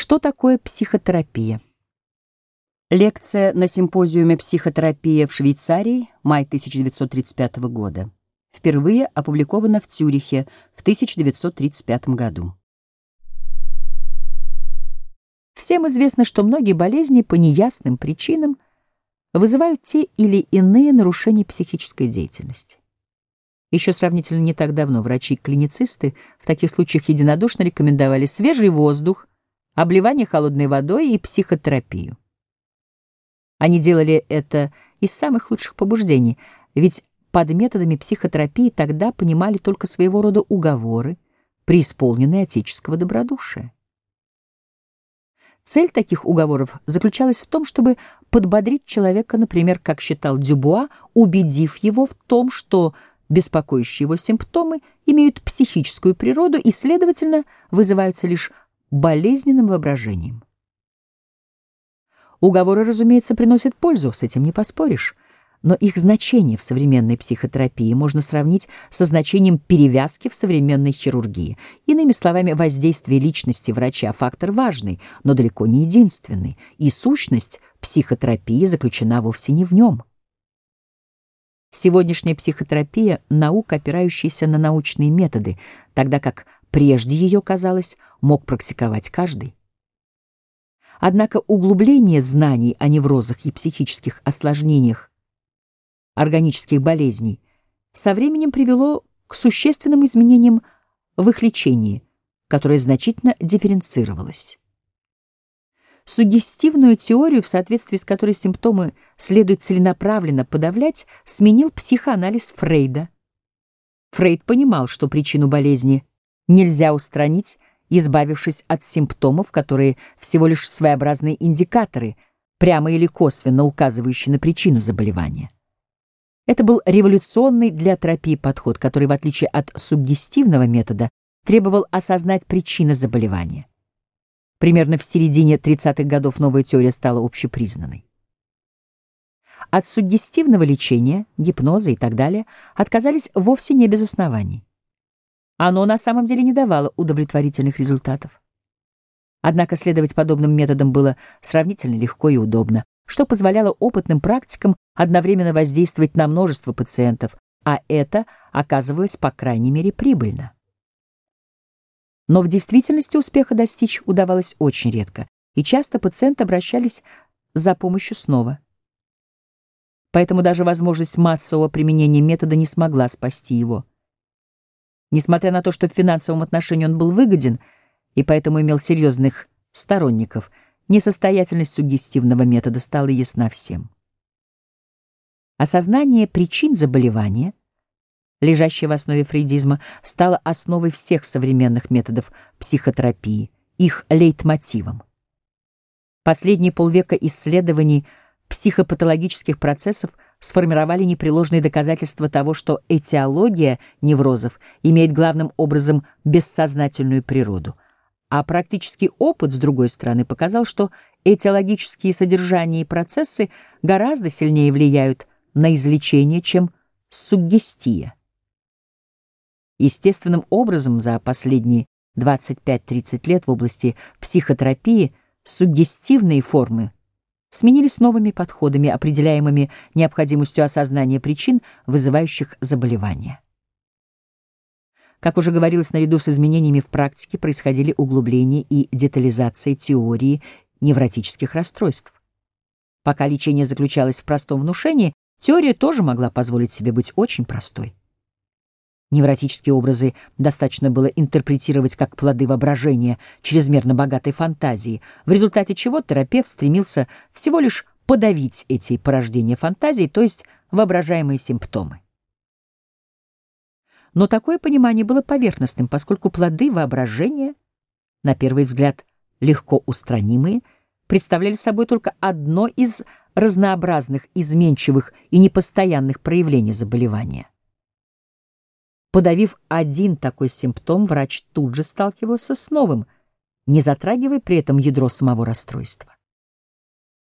Что такое психотерапия? Лекция на симпозиуме «Психотерапия в Швейцарии», май 1935 года. Впервые опубликована в Цюрихе в 1935 году. Всем известно, что многие болезни по неясным причинам вызывают те или иные нарушения психической деятельности. Еще сравнительно не так давно врачи-клиницисты в таких случаях единодушно рекомендовали свежий воздух, обливание холодной водой и психотерапию. Они делали это из самых лучших побуждений, ведь под методами психотерапии тогда понимали только своего рода уговоры, преисполненные отеческого добродушия. Цель таких уговоров заключалась в том, чтобы подбодрить человека, например, как считал Дюбуа, убедив его в том, что беспокоящие его симптомы имеют психическую природу и, следовательно, вызываются лишь болезненным воображением. Уговоры, разумеется, приносят пользу, с этим не поспоришь, но их значение в современной психотерапии можно сравнить со значением перевязки в современной хирургии. Иными словами, воздействие личности врача — фактор важный, но далеко не единственный, и сущность психотерапии заключена вовсе не в нем. Сегодняшняя психотерапия — наука, опирающаяся на научные методы, тогда как прежде ее, казалось, мог практиковать каждый. Однако углубление знаний о неврозах и психических осложнениях органических болезней со временем привело к существенным изменениям в их лечении, которое значительно дифференцировалось. Суггестивную теорию, в соответствии с которой симптомы следует целенаправленно подавлять, сменил психоанализ Фрейда. Фрейд понимал, что причину болезни нельзя устранить, избавившись от симптомов, которые всего лишь своеобразные индикаторы, прямо или косвенно указывающие на причину заболевания. Это был революционный для терапии подход, который, в отличие от суггестивного метода, требовал осознать причины заболевания. Примерно в середине 30-х годов новая теория стала общепризнанной. От суггестивного лечения, гипноза и так далее отказались вовсе не без оснований. Оно на самом деле не давало удовлетворительных результатов. Однако следовать подобным методам было сравнительно легко и удобно, что позволяло опытным практикам одновременно воздействовать на множество пациентов, а это оказывалось по крайней мере прибыльно. Но в действительности успеха достичь удавалось очень редко, и часто пациенты обращались за помощью снова. Поэтому даже возможность массового применения метода не смогла спасти его. Несмотря на то, что в финансовом отношении он был выгоден и поэтому имел серьезных сторонников, несостоятельность суггестивного метода стала ясна всем. Осознание причин заболевания лежащая в основе фрейдизма, стала основой всех современных методов психотерапии, их лейтмотивом. Последние полвека исследований психопатологических процессов сформировали непреложные доказательства того, что этиология неврозов имеет главным образом бессознательную природу, а практический опыт, с другой стороны, показал, что этиологические содержания и процессы гораздо сильнее влияют на излечение, чем суггестия. Естественным образом за последние 25-30 лет в области психотерапии суггестивные формы сменились новыми подходами, определяемыми необходимостью осознания причин, вызывающих заболевания. Как уже говорилось, наряду с изменениями в практике происходили углубление и детализация теории невротических расстройств. Пока лечение заключалось в простом внушении, теория тоже могла позволить себе быть очень простой. Невротические образы достаточно было интерпретировать как плоды воображения, чрезмерно богатой фантазии, в результате чего терапевт стремился всего лишь подавить эти порождения фантазии, то есть воображаемые симптомы. Но такое понимание было поверхностным, поскольку плоды воображения, на первый взгляд легко устранимые, представляли собой только одно из разнообразных, изменчивых и непостоянных проявлений заболевания. Подавив один такой симптом, врач тут же сталкивался с новым, не затрагивая при этом ядро самого расстройства.